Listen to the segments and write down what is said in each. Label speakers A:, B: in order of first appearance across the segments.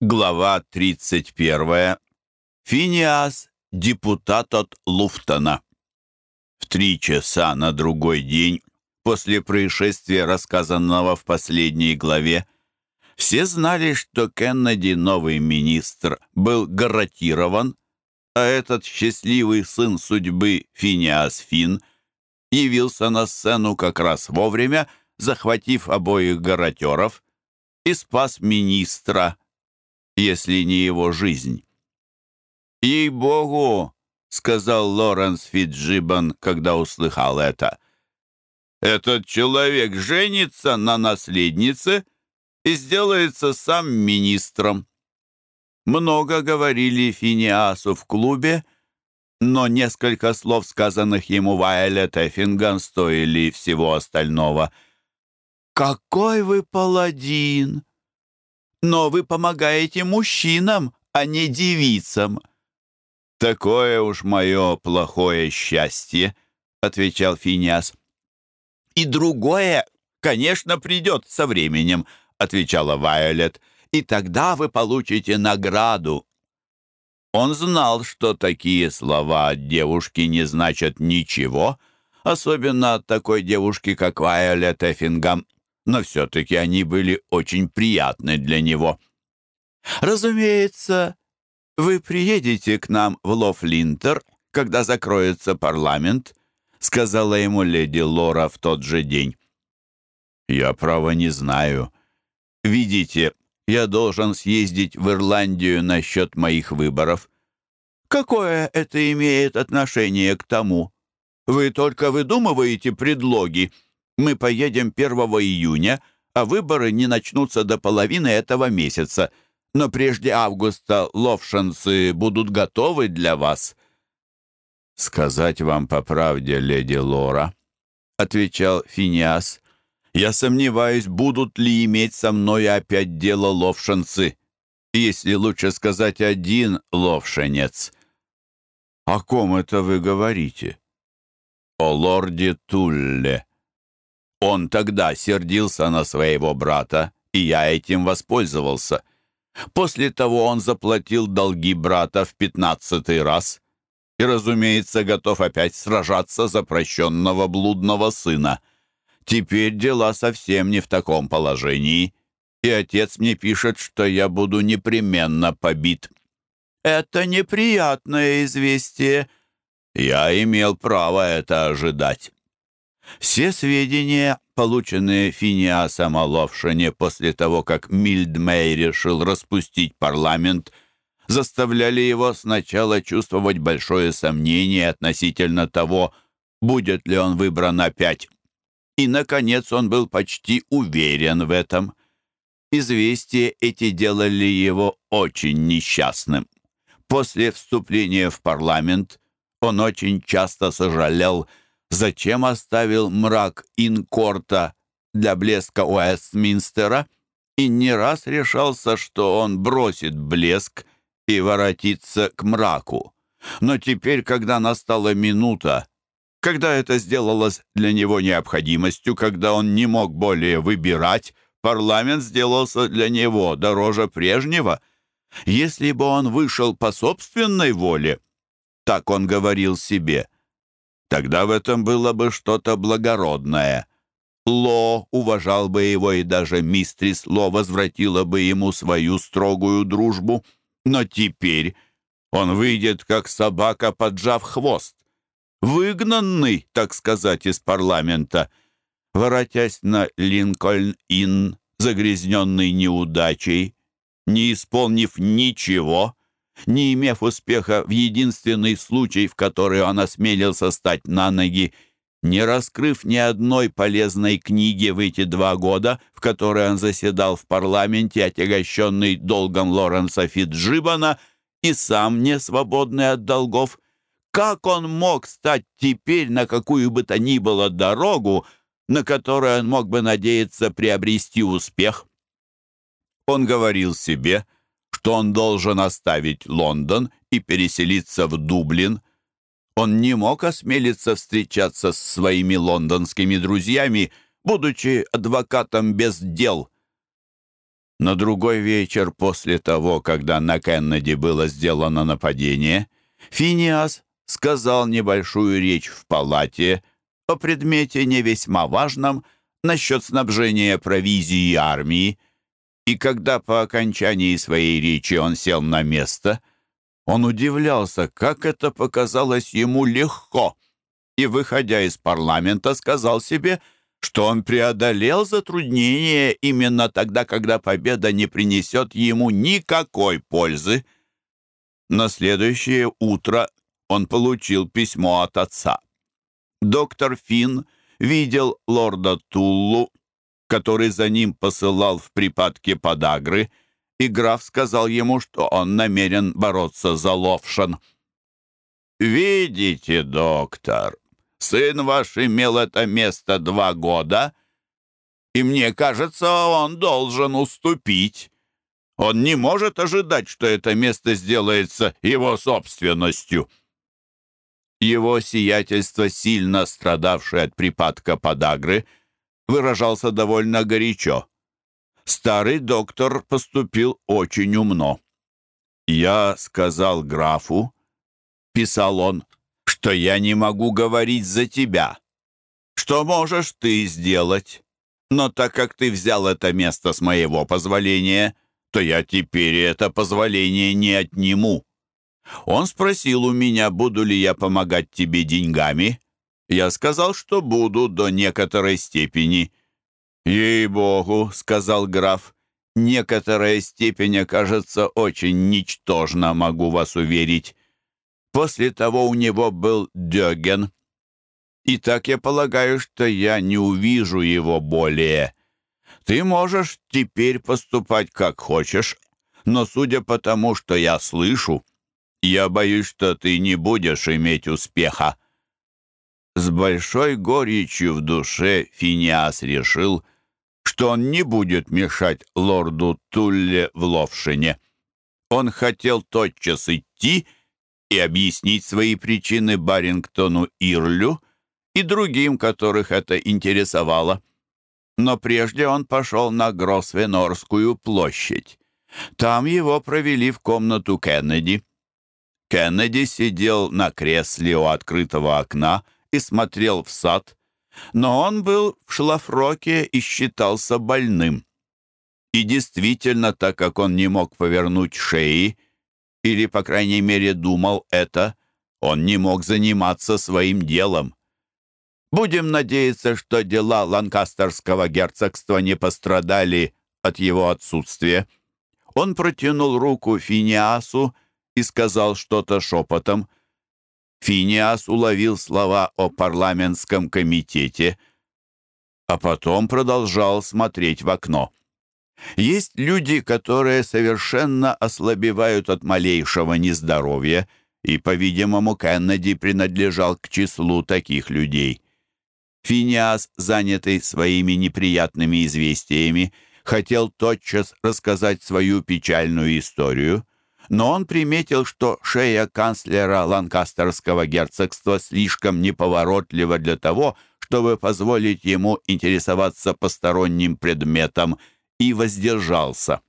A: Глава 31. Финиас, депутат от Луфтона. В три часа на другой день, после происшествия, рассказанного в последней главе, все знали, что Кеннеди, новый министр, был гарантирован, а этот счастливый сын судьбы Финиас Фин явился на сцену как раз вовремя, захватив обоих гаратеров, и спас министра, если не его жизнь. «Ей-богу!» — сказал Лоренс Фитджибан, когда услыхал это. «Этот человек женится на наследнице и сделается сам министром». Много говорили Финиасу в клубе, но несколько слов, сказанных ему Вайолет Эффинган, стоили всего остального. «Какой вы паладин!» Но вы помогаете мужчинам, а не девицам». «Такое уж мое плохое счастье», — отвечал Финиас. «И другое, конечно, придет со временем», — отвечала Вайолет, «и тогда вы получите награду». Он знал, что такие слова от девушки не значат ничего, особенно от такой девушки, как Вайолет Эффингам, но все-таки они были очень приятны для него. «Разумеется, вы приедете к нам в Лофлинтер, когда закроется парламент», сказала ему леди Лора в тот же день. «Я, право, не знаю. Видите, я должен съездить в Ирландию насчет моих выборов». «Какое это имеет отношение к тому? Вы только выдумываете предлоги». Мы поедем 1 июня, а выборы не начнутся до половины этого месяца. Но прежде августа ловшанцы будут готовы для вас». «Сказать вам по правде, леди Лора», — отвечал Финиас, «я сомневаюсь, будут ли иметь со мной опять дело ловшанцы, если лучше сказать один ловшенец». «О ком это вы говорите?» «О лорде Тулле», он тогда сердился на своего брата, и я этим воспользовался. После того он заплатил долги брата в пятнадцатый раз и, разумеется, готов опять сражаться за прощенного блудного сына. Теперь дела совсем не в таком положении, и отец мне пишет, что я буду непременно побит. Это неприятное известие. Я имел право это ожидать. Все сведения, полученные Финиасом о после того, как Мильдмей решил распустить парламент, заставляли его сначала чувствовать большое сомнение относительно того, будет ли он выбран опять. И, наконец, он был почти уверен в этом. Известия эти делали его очень несчастным. После вступления в парламент он очень часто сожалел, зачем оставил мрак Инкорта для блеска Уэстминстера и не раз решался, что он бросит блеск и воротится к мраку. Но теперь, когда настала минута, когда это сделалось для него необходимостью, когда он не мог более выбирать, парламент сделался для него дороже прежнего. Если бы он вышел по собственной воле, так он говорил себе – Тогда в этом было бы что-то благородное. Ло уважал бы его, и даже мистрис Ло возвратила бы ему свою строгую дружбу. Но теперь он выйдет, как собака, поджав хвост. Выгнанный, так сказать, из парламента. Воротясь на Линкольн-Инн, загрязненный неудачей, не исполнив ничего, не имев успеха в единственный случай, в который он осмелился стать на ноги, не раскрыв ни одной полезной книги в эти два года, в которые он заседал в парламенте, отягощенный долгом Лоренса Фитджибана и сам не свободный от долгов, как он мог стать теперь на какую бы то ни было дорогу, на которой он мог бы надеяться приобрести успех? Он говорил себе — что он должен оставить Лондон и переселиться в Дублин. Он не мог осмелиться встречаться с своими лондонскими друзьями, будучи адвокатом без дел. На другой вечер после того, когда на Кеннеди было сделано нападение, Финиас сказал небольшую речь в палате о предмете не весьма важном насчет снабжения провизии армии, и когда по окончании своей речи он сел на место, он удивлялся, как это показалось ему легко, и, выходя из парламента, сказал себе — что он преодолел затруднение именно тогда, когда победа не принесет ему никакой пользы. На следующее утро он получил письмо от отца. Доктор Финн видел лорда Туллу, который за ним посылал в припадке подагры, и граф сказал ему, что он намерен бороться за Ловшан. «Видите, доктор», Сын ваш имел это место два года, и мне кажется, он должен уступить. Он не может ожидать, что это место сделается его собственностью. Его сиятельство, сильно страдавшее от припадка подагры, выражался довольно горячо. Старый доктор поступил очень умно. «Я сказал графу», — писал он, — что я не могу говорить за тебя. Что можешь ты сделать? Но так как ты взял это место с моего позволения, то я теперь это позволение не отниму. Он спросил у меня, буду ли я помогать тебе деньгами. Я сказал, что буду до некоторой степени. «Ей-богу», — сказал граф, — «некоторая степень окажется очень ничтожна, могу вас уверить. После того у него был Дёген. И так я полагаю, что я не увижу его более. Ты можешь теперь поступать как хочешь, но судя по тому, что я слышу, я боюсь, что ты не будешь иметь успеха». С большой горечью в душе Финиас решил, что он не будет мешать лорду Тулле в Ловшине. Он хотел тотчас идти и объяснить свои причины Барингтону Ирлю и другим, которых это интересовало. Но прежде он пошел на Гросвенорскую площадь. Там его провели в комнату Кеннеди. Кеннеди сидел на кресле у открытого окна и смотрел в сад, но он был в шлафроке и считался больным. И действительно, так как он не мог повернуть шеи, или, по крайней мере, думал это, он не мог заниматься своим делом. Будем надеяться, что дела Ланкастерского герцогства не пострадали от его отсутствия. Он протянул руку Финиасу и сказал что-то шепотом. Финиас уловил слова о парламентском комитете, а потом продолжал смотреть в окно. Есть люди, которые совершенно ослабевают от малейшего нездоровья, и, по-видимому, Кеннеди принадлежал к числу таких людей. Финиас, занятый своими неприятными известиями, хотел тотчас рассказать свою печальную историю, но он приметил, что шея канцлера Ланкастерского герцогства слишком неповоротлива для того, чтобы позволить ему интересоваться посторонним предметом – и воздержался.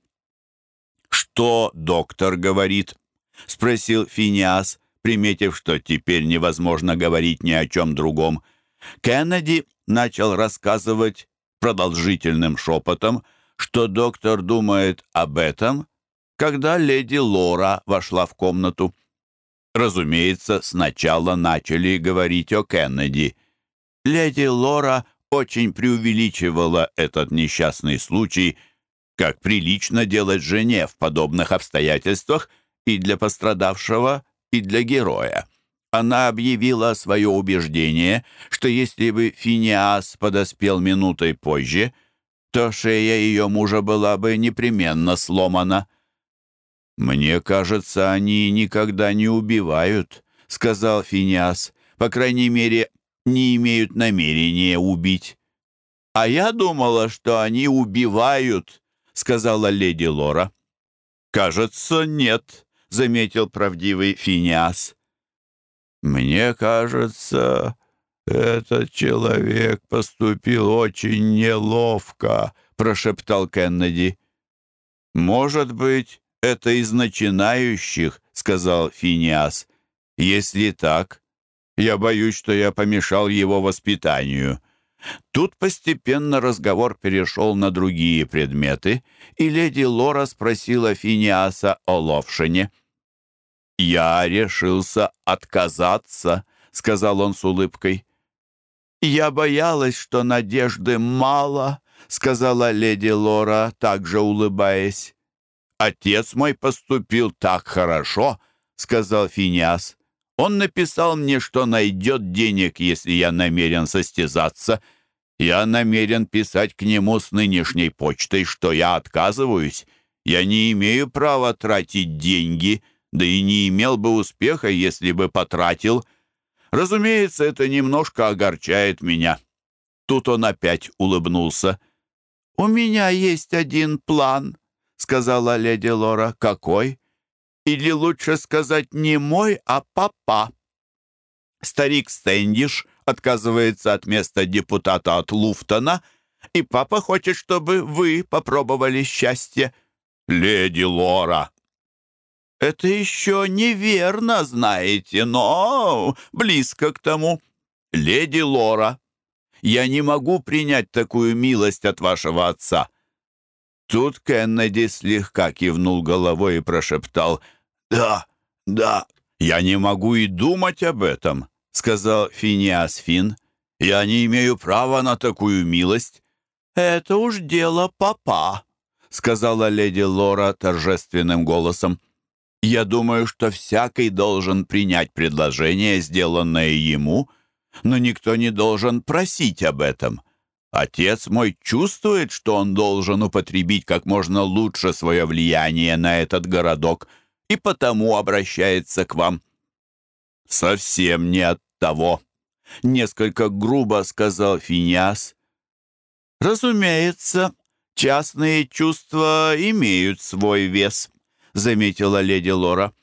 A: «Что доктор говорит?» — спросил Финиас, приметив, что теперь невозможно говорить ни о чем другом. Кеннеди начал рассказывать продолжительным шепотом, что доктор думает об этом, когда леди Лора вошла в комнату. Разумеется, сначала начали говорить о Кеннеди. Леди Лора очень преувеличивала этот несчастный случай, как прилично делать жене в подобных обстоятельствах и для пострадавшего, и для героя. Она объявила свое убеждение, что если бы Финиас подоспел минутой позже, то шея ее мужа была бы непременно сломана. «Мне кажется, они никогда не убивают», — сказал Финиас. «По крайней мере, не имеют намерения убить. «А я думала, что они убивают», — сказала леди Лора. «Кажется, нет», — заметил правдивый Финиас. «Мне кажется, этот человек поступил очень неловко», — прошептал Кеннеди. «Может быть, это из начинающих», — сказал Финиас. «Если так, я боюсь, что я помешал его воспитанию». Тут постепенно разговор перешел на другие предметы, и леди Лора спросила Финиаса о Ловшине. «Я решился отказаться», — сказал он с улыбкой. «Я боялась, что надежды мало», — сказала леди Лора, также улыбаясь. «Отец мой поступил так хорошо», — сказал Финиас. «Он написал мне, что найдет денег, если я намерен состязаться. Я намерен писать к нему с нынешней почтой, что я отказываюсь. Я не имею права тратить деньги, да и не имел бы успеха, если бы потратил. Разумеется, это немножко огорчает меня». Тут он опять улыбнулся. «У меня есть один план», — сказала леди Лора. «Какой? Или лучше сказать не мой, а папа». Старик Стэндиш отказывается от места депутата от Луфтона, и папа хочет, чтобы вы попробовали счастье. Леди Лора, это еще неверно, знаете, но близко к тому. Леди Лора, я не могу принять такую милость от вашего отца». Тут Кеннеди слегка кивнул головой и прошептал «Да, да, я не могу и думать об этом», — сказал Финиас Фин. «Я не имею права на такую милость». «Это уж дело папа», — сказала леди Лора торжественным голосом. «Я думаю, что всякий должен принять предложение, сделанное ему, но никто не должен просить об этом. Отец мой чувствует, что он должен употребить как можно лучше свое влияние на этот городок и потому обращается к вам». «Совсем не от того», — несколько грубо сказал Финиас. «Разумеется, частные чувства имеют свой вес», — заметила леди Лора.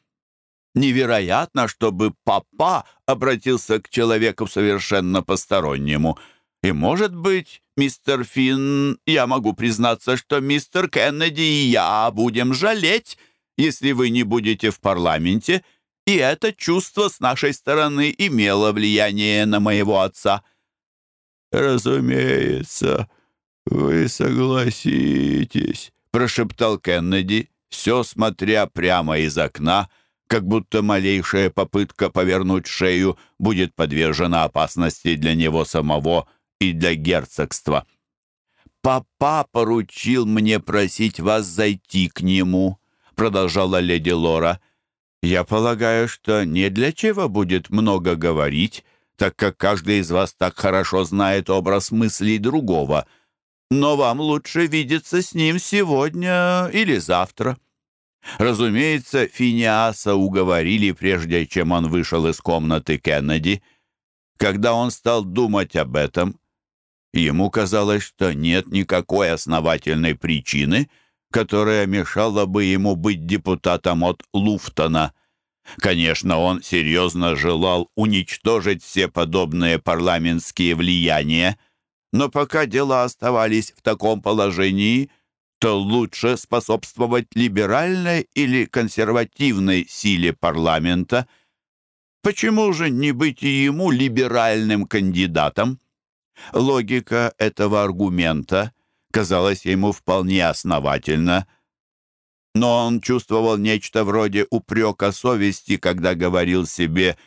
A: Невероятно, чтобы папа обратился к человеку совершенно постороннему. И, может быть, мистер Финн, я могу признаться, что мистер Кеннеди и я будем жалеть, если вы не будете в парламенте, и это чувство с нашей стороны имело влияние на моего отца».
B: «Разумеется, вы согласитесь», — прошептал Кеннеди, все смотря прямо из окна, как будто малейшая попытка повернуть шею будет подвержена опасности для него самого и для герцогства. «Папа поручил мне просить вас зайти к нему», — продолжала леди Лора. «Я полагаю, что не для чего будет много говорить, так как каждый из вас так хорошо знает образ мыслей другого. Но вам лучше видеться с ним сегодня или завтра». Разумеется, Финиаса уговорили, прежде чем он вышел из комнаты Кеннеди. Когда он стал думать об этом, ему казалось, что нет никакой основательной причины, которая мешала бы ему быть депутатом от Луфтона. Конечно, он серьезно желал уничтожить все подобные парламентские влияния, но пока дела оставались в таком положении – то лучше способствовать либеральной или консервативной силе парламента. Почему же не быть и ему либеральным кандидатом? Логика этого аргумента казалась ему вполне основательна, но он чувствовал нечто вроде упрека совести, когда говорил себе,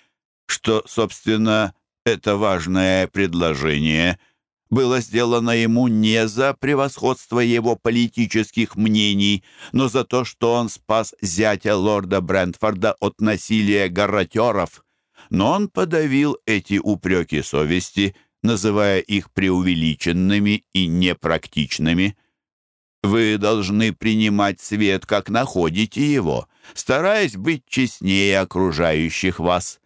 B: что, собственно, это важное предложение — было сделано ему не за превосходство его политических мнений, но за то, что он спас зятя лорда Брентфорда от насилия гарротеров. Но он подавил эти упреки совести, называя их преувеличенными и непрактичными. Вы должны принимать свет, как находите его, стараясь быть честнее окружающих вас.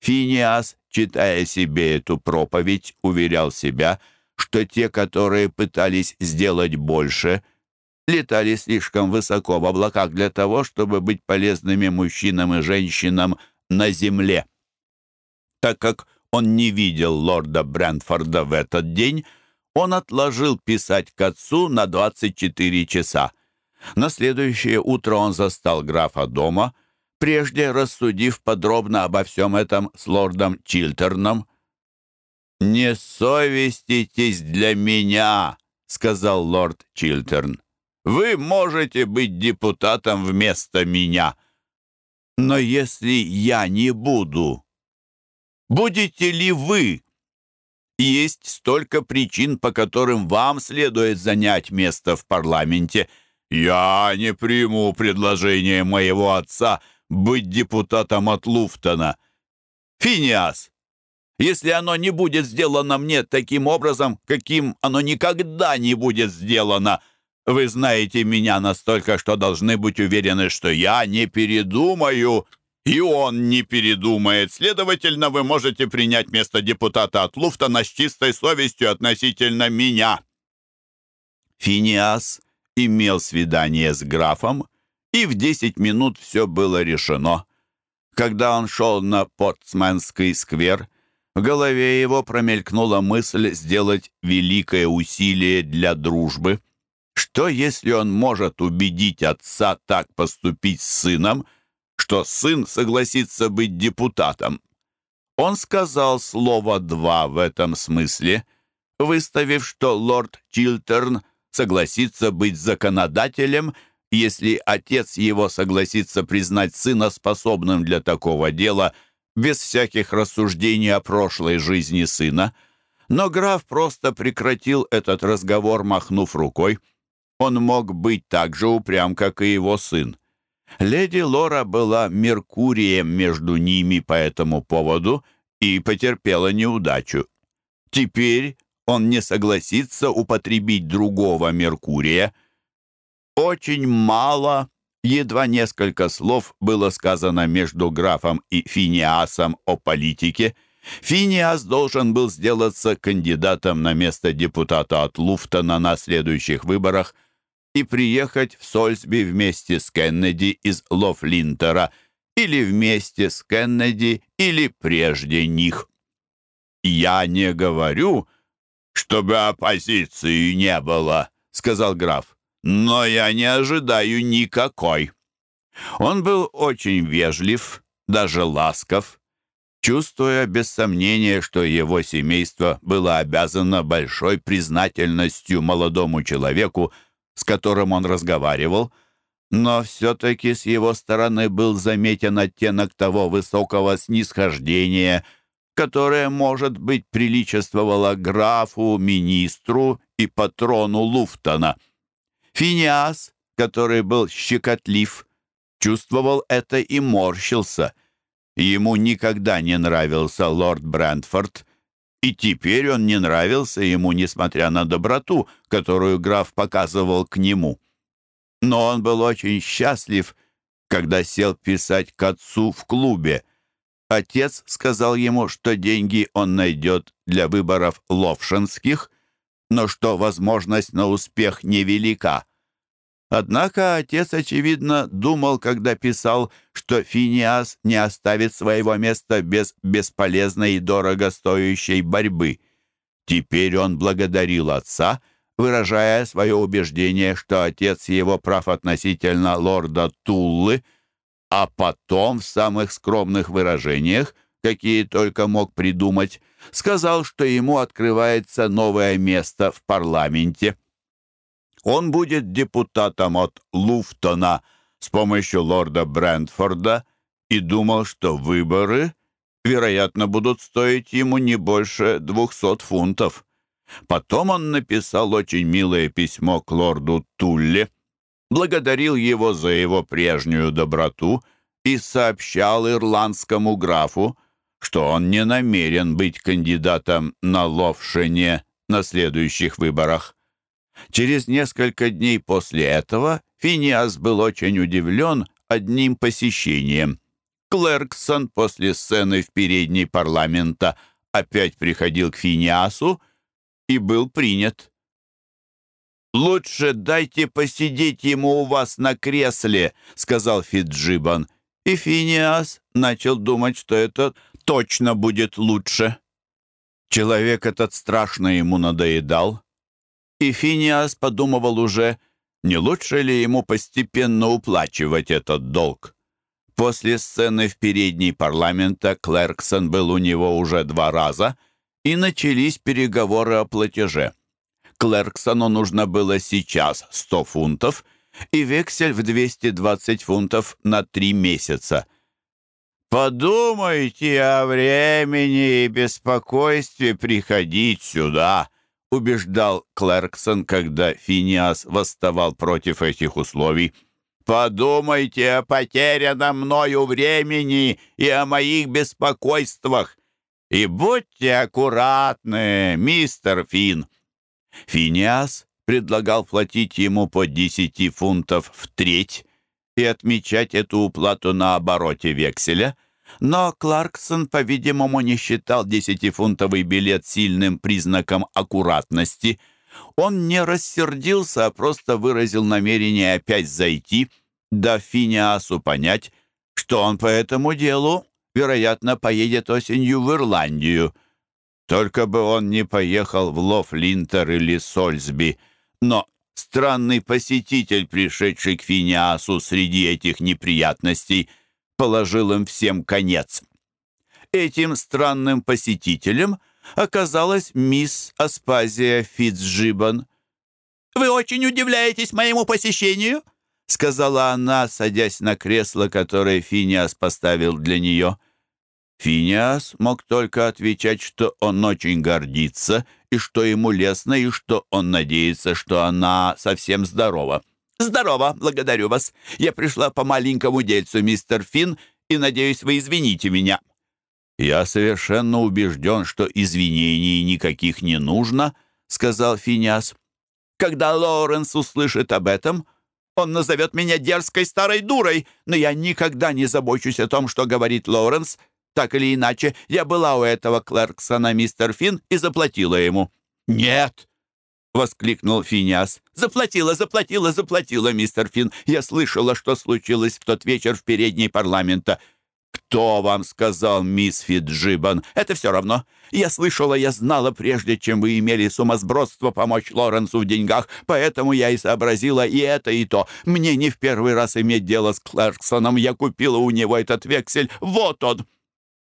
B: Финиас, читая себе эту проповедь, уверял себя — что те, которые пытались сделать больше, летали слишком высоко в облаках для того, чтобы быть полезными мужчинам и женщинам на земле. Так как он не видел лорда Брентфорда в этот день, он отложил писать к отцу на 24 часа.
A: На следующее утро он застал графа дома, прежде рассудив подробно обо всем этом с лордом Чилтерном. «Не совеститесь для меня», — сказал лорд Чилтерн. «Вы можете быть депутатом вместо меня. Но если я не буду, будете ли вы?» Есть столько причин, по которым вам следует занять место в парламенте. Я не приму предложение моего отца быть депутатом от Луфтона. Финиас, если оно не будет сделано мне таким образом, каким оно никогда не будет сделано, вы знаете меня настолько, что должны быть уверены, что я не передумаю и он не передумает. Следовательно, вы можете принять место депутата от Луфтона с чистой совестью относительно меня». Финиас имел свидание с графом, и в десять минут все было решено. Когда он шел на Портсменский сквер, в голове его промелькнула мысль сделать великое усилие для дружбы. Что, если он может убедить отца так поступить с сыном – что сын согласится быть депутатом. Он сказал слово «два» в этом смысле, выставив, что лорд Чилтерн согласится быть законодателем, если отец его согласится признать сына способным для такого дела, без всяких рассуждений о прошлой жизни сына. Но граф просто прекратил этот разговор, махнув рукой. Он мог быть так же упрям, как и его сын. Леди Лора была Меркурием между ними по этому поводу и потерпела неудачу. Теперь он не согласится употребить другого Меркурия. Очень мало, едва несколько слов было сказано между графом и Финиасом о политике. Финиас должен был сделаться кандидатом на место депутата от Луфтона на следующих выборах – и приехать в Сольсби вместе с Кеннеди из Лофлинтера или вместе с Кеннеди или прежде них. «Я не говорю, чтобы оппозиции не было», — сказал граф, «но я не ожидаю никакой». Он был очень вежлив, даже ласков, чувствуя без сомнения, что его семейство было обязано большой признательностью молодому человеку, с которым он разговаривал, но все-таки с его стороны был заметен оттенок того высокого снисхождения, которое, может быть, приличествовало графу, министру и патрону Луфтона. Финиас, который был щекотлив, чувствовал это и морщился. Ему никогда не нравился лорд Брентфорд, и теперь он не нравился ему, несмотря на доброту, которую граф показывал к нему. Но он был очень счастлив, когда сел писать к отцу в клубе. Отец сказал ему, что деньги он найдет для выборов ловшинских, но что возможность на успех невелика. Однако отец, очевидно, думал, когда писал, что Финиас не оставит своего места без бесполезной и дорого стоящей борьбы. Теперь он благодарил отца, выражая свое убеждение, что отец его прав относительно лорда Туллы, а потом в самых скромных выражениях, какие только мог придумать, сказал, что ему открывается новое место в парламенте. Он будет депутатом от Луфтона с помощью лорда Брентфорда и думал, что выборы, вероятно, будут стоить ему не больше двухсот фунтов. Потом он написал очень милое письмо к лорду Тулле, благодарил его за его прежнюю доброту и сообщал ирландскому графу, что он не намерен быть кандидатом на Ловшине на следующих выборах. Через несколько дней после этого Финиас был очень удивлен одним посещением. Клерксон после сцены в передней парламента опять приходил к Финиасу и был принят. «Лучше дайте посидеть ему у вас на кресле», — сказал Фиджибан. И Финиас начал думать, что это точно будет лучше. Человек этот страшно ему надоедал, и Финиас подумывал уже, не лучше ли ему постепенно уплачивать этот долг? После сцены в передней парламента Клэрксон был у него уже два раза, и начались переговоры о платеже. Клэрксону нужно было сейчас 100 фунтов и вексель в 220 фунтов на три месяца. «Подумайте о времени и беспокойстве приходить сюда», убеждал Клэрксон, когда Финиас восставал против этих условий. «Подумайте о потерянном мною времени и о моих беспокойствах. И будьте аккуратны, мистер Фин. Финиас предлагал платить ему по 10 фунтов в треть и отмечать эту уплату на обороте векселя, но Кларксон, по-видимому, не считал десятифунтовый билет сильным признаком аккуратности. Он не рассердился, а просто выразил намерение опять зайти, дав Финиасу понять, что он по этому делу, вероятно, поедет осенью в Ирландию. Только бы он не поехал в Лофлинтер или Сольсби. Но странный посетитель, пришедший к Финиасу среди этих неприятностей — положил им всем конец. Этим странным посетителем оказалась мисс Аспазия Фитцжибан. «Вы очень удивляетесь моему посещению?» — сказала она, садясь на кресло, которое Финиас поставил для нее. Финиас мог только отвечать, что он очень гордится, и что ему лестно, и что он надеется, что она совсем здорова. «Здорово, благодарю вас. Я пришла по маленькому дельцу, мистер Финн, и, надеюсь, вы извините меня». «Я совершенно убежден, что извинений никаких не нужно», — сказал Финиас. «Когда Лоуренс услышит об этом, он назовет меня дерзкой старой дурой, но я никогда не забочусь о том, что говорит Лоуренс. Так или иначе, я была у этого Клэрксона, мистер Финн, и заплатила ему». «Нет!» — воскликнул Финиас. «Заплатила, заплатила, заплатила, мистер Финн. Я слышала, что случилось в тот вечер в передней парламента». «Кто вам сказал, мисс Фиджибан? Это все равно. Я слышала, я знала, прежде чем вы имели сумасбродство помочь Лоренсу в деньгах, поэтому я и сообразила и это, и то. Мне не в первый раз иметь дело с Клэрксоном. Я купила у него этот вексель. Вот он!»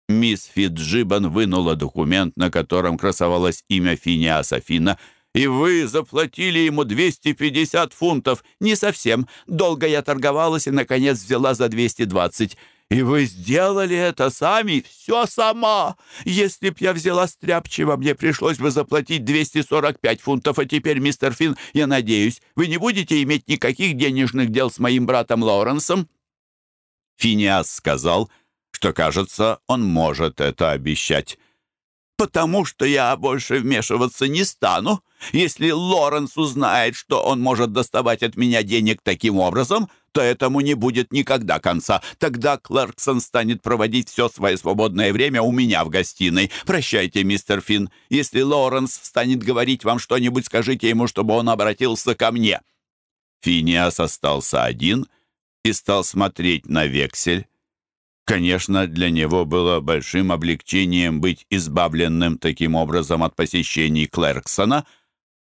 A: Мисс Фиджибан вынула документ, на котором красовалось имя Финиаса Фина, и вы заплатили ему 250 фунтов. Не совсем. Долго я торговалась и, наконец, взяла за 220. И вы сделали это сами, все сама. Если б я взяла стряпчиво, мне пришлось бы заплатить 245 фунтов. А теперь, мистер Финн, я надеюсь, вы не будете иметь никаких денежных дел с моим братом Лоуренсом?» Финиас сказал, что, кажется, он может это обещать потому что я больше вмешиваться не стану. Если Лоренс узнает, что он может доставать от меня денег таким образом, то этому не будет никогда конца. Тогда Клэрксон станет проводить все свое свободное время у меня в гостиной. Прощайте, мистер Финн. Если Лоренс станет говорить вам что-нибудь, скажите ему, чтобы он обратился ко мне». Финиас остался один и стал смотреть на вексель. Конечно, для него было большим облегчением быть избавленным таким образом от посещений Клэрксона,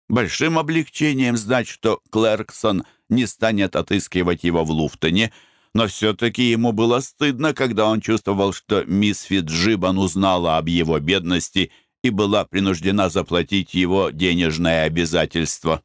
A: большим облегчением знать, что Клэрксон не станет отыскивать его в Луфтоне, но все-таки ему было стыдно, когда он чувствовал, что мисс Фиджибан узнала об его бедности и была принуждена заплатить его денежное обязательство.